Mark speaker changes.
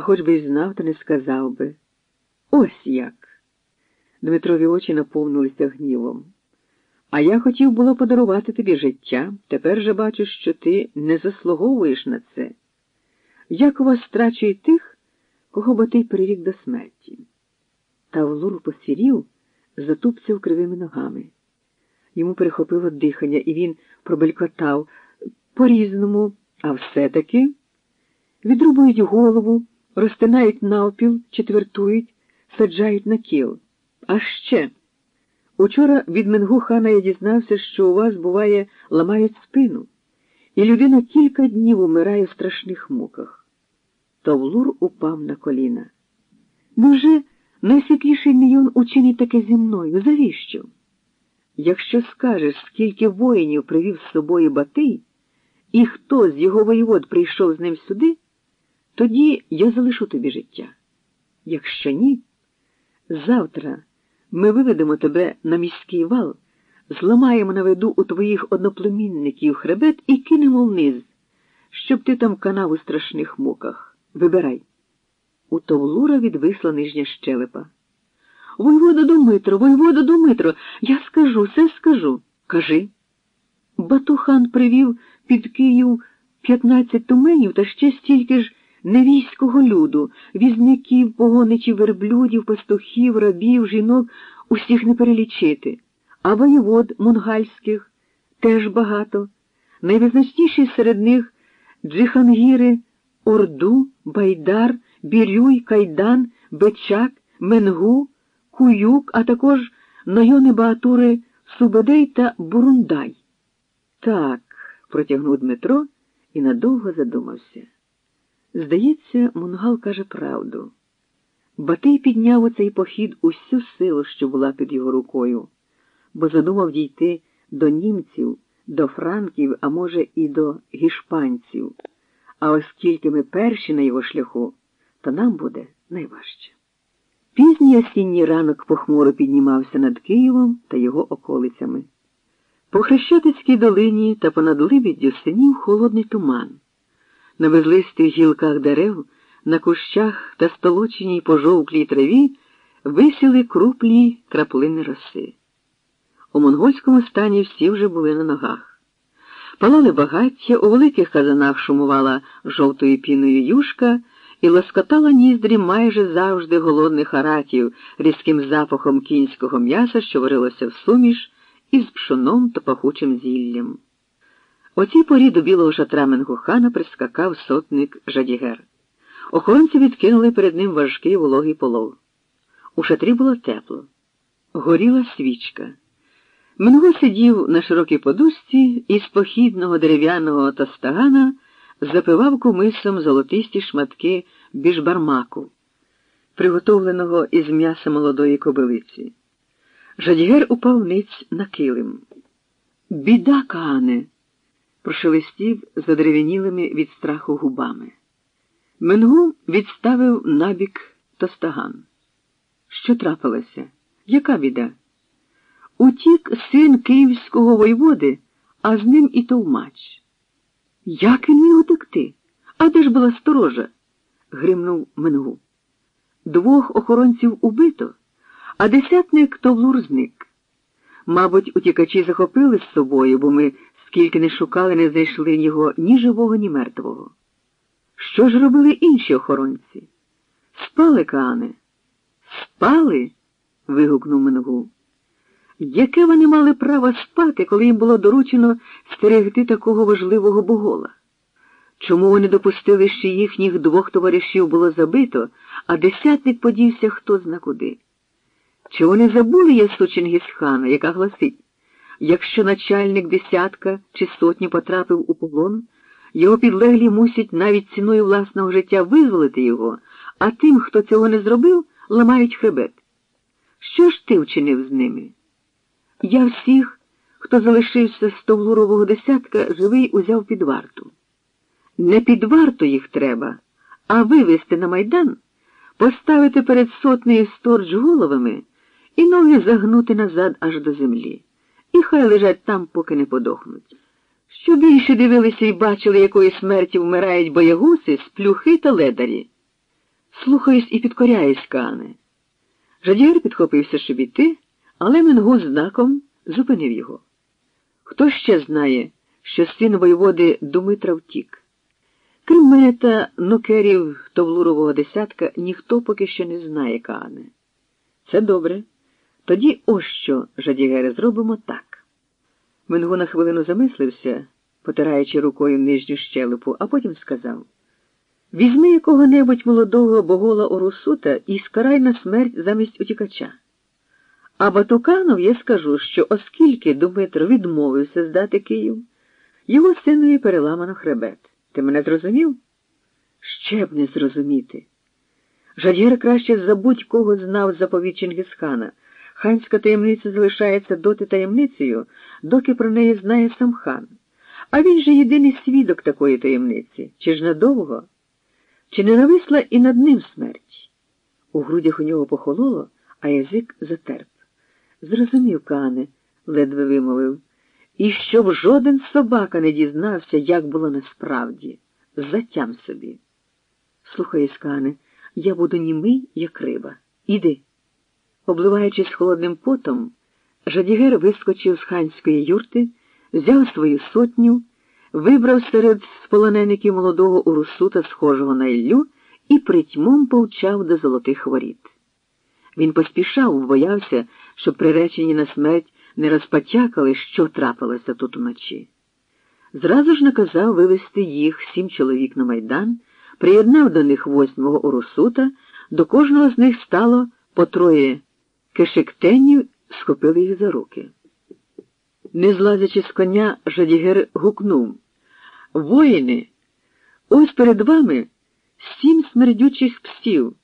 Speaker 1: а хоч би й знав, то не сказав би. Ось як. Дмитрові очі наповнилися гнівом. А я хотів було подарувати тобі життя, тепер же бачу, що ти не заслуговуєш на це. Як у вас страчує тих, кого Батий прирік до смерті. Тавлур посірів, затупцяв кривими ногами. Йому перехопило дихання, і він пробелькотав по-різному, а все-таки відрубують голову, розтинають навпіл, четвертують, саджають на кіл. А ще. Учора від Менгу хана я дізнався, що у вас, буває, ламають спину, і людина кілька днів умирає в страшних муках. Товлур упав на коліна. Може, найсвітліший мільйон учинить таке зі мною? Завіщо? Якщо скажеш, скільки воїнів привів з собою Батий, і хто з його воєвод прийшов з ним сюди, тоді я залишу тобі життя. Якщо ні, завтра ми виведемо тебе на міський вал, зламаємо на виду у твоїх одноплемінників хребет і кинемо вниз, щоб ти там канав у страшних муках. Вибирай. У Товлура відвисла нижня щелепа. Войвода Думитро, Войвода Думитро, я скажу, все скажу. Кажи. Батухан привів під Київ п'ятнадцять туменів та ще стільки ж невійського люду, візників, погоничів, верблюдів, пастухів, рабів, жінок, усіх не перелічити, а воєвод мунгальських теж багато. Найвизначніші серед них Джихангіри, Орду, Байдар, Бірюй, Кайдан, Бечак, Менгу, Куюк, а також Нойони Баатури, Субедей та Бурундай. Так, протягнув Дмитро і надовго задумався. Здається, Мунгал каже правду. Батий підняв у цей похід усю силу, що була під його рукою, бо задумав дійти до німців, до франків, а може, і до гішпанців. А оскільки ми перші на його шляху, то нам буде найважче. Пізній осінній ранок похмуро піднімався над Києвом та його околицями. По Хрещатицькій долині та понад Либіддю синів холодний туман. На безлистих гілках дерев, на кущах та столоченій пожовклій траві висіли круплі краплини роси. У монгольському стані всі вже були на ногах. Палали багаття, у великих казанах шумувала жовтою піною юшка і лоскотала ніздрі майже завжди голодних аратів різким запахом кінського м'яса, що варилося в суміш, із пшоном та пахучим зіллям. О цій порі до білого шатра Менгухана прискакав сотник Жадігер. Охоронці відкинули перед ним важкий вологий полов. У шатрі було тепло. Горіла свічка. Менго сидів на широкій подушці і з похідного дерев'яного тостагана запивав кумисом золотисті шматки біжбармаку, приготовленого із м'яса молодої кобилиці. Жадігер упав ниць на килим. Біда, Каане! Прошелестів задерев'янілими від страху губами. Менгу відставив набік тостаган. Що трапилося? Яка біда? Утік син київського воєводи, а з ним і товмач. Як він міг утекти? А де ж була сторожа? гримнув Менгу. Двох охоронців убито, а десятник Товлур зник. Мабуть, утікачі захопили з собою, бо ми скільки не шукали, не знайшли його ні живого, ні мертвого. Що ж робили інші охоронці? Спали, Каане? Спали? вигукнув Менгу. Яке вони мали право спати, коли їм було доручено стерегти такого важливого богола? Чому вони допустили, що їхніх двох товаришів було забито, а десятник подівся хто зна куди? Чи вони забули ясу Чингісхана, яка гласить, якщо начальник десятка чи сотні потрапив у полон, його підлеглі мусять навіть ціною власного життя визволити його, а тим, хто цього не зробив, ламають хребет. Що ж ти вчинив з ними? Я всіх, хто залишився з Товлурового десятка, живий узяв під варту. Не під варту їх треба, а вивезти на майдан, поставити перед сотнею сторч головами і ноги загнути назад аж до землі. І хай лежать там, поки не подохнуть. Що більше дивилися і бачили, якої смерті вмирають боягуси, сплюхи та ледарі. Слухаюсь і підкоряюсь, Кане. Жадігер підхопився, щоб іти, але Менгун знаком зупинив його. Хто ще знає, що син воєводи Думитра втік? Крім мене та нокерів Товлурового десятка, ніхто поки що не знає, Каане. Це добре. Тоді ось що, Жадігере, зробимо так. Менго на хвилину замислився, потираючи рукою нижню щелепу, а потім сказав Візьми якого-небудь молодого богола Орусута і скарай на смерть замість утікача. А Батуканов я скажу, що оскільки Дмитро відмовився здати Київ, його синові переламано хребет. Ти мене зрозумів? Ще б не зрозуміти. Жадєр краще за будь-кого знав заповідь Чингисхана. Ханська таємниця залишається доти таємницею, доки про неї знає сам хан. А він же єдиний свідок такої таємниці. Чи ж надовго? Чи не нависла і над ним смерть? У грудях у нього похололо, а язик затерп. Зрозумів, Кане, ледве вимовив, і щоб жоден собака не дізнався, як було насправді. Затям собі. Слухай, Скане, я буду німий, як риба. Іди. Обливаючись холодним потом, Жадігер вискочив з ханської юрти, взяв свою сотню, вибрав серед сполонеників молодого урусута, схожого на Іллю, і притьмом повчав до золотих воріт. Він поспішав, боявся, щоб приречені на смерть не розпотякали, що трапилося тут уночі. Зразу ж наказав вивести їх сім чоловік на майдан, приєднав до них восьмого урусута, до кожного з них стало по троє кишектенів, схопили їх за руки. Не злазячи з коня, Жадігер гукнув Воїни, ось перед вами сім смердючих псів.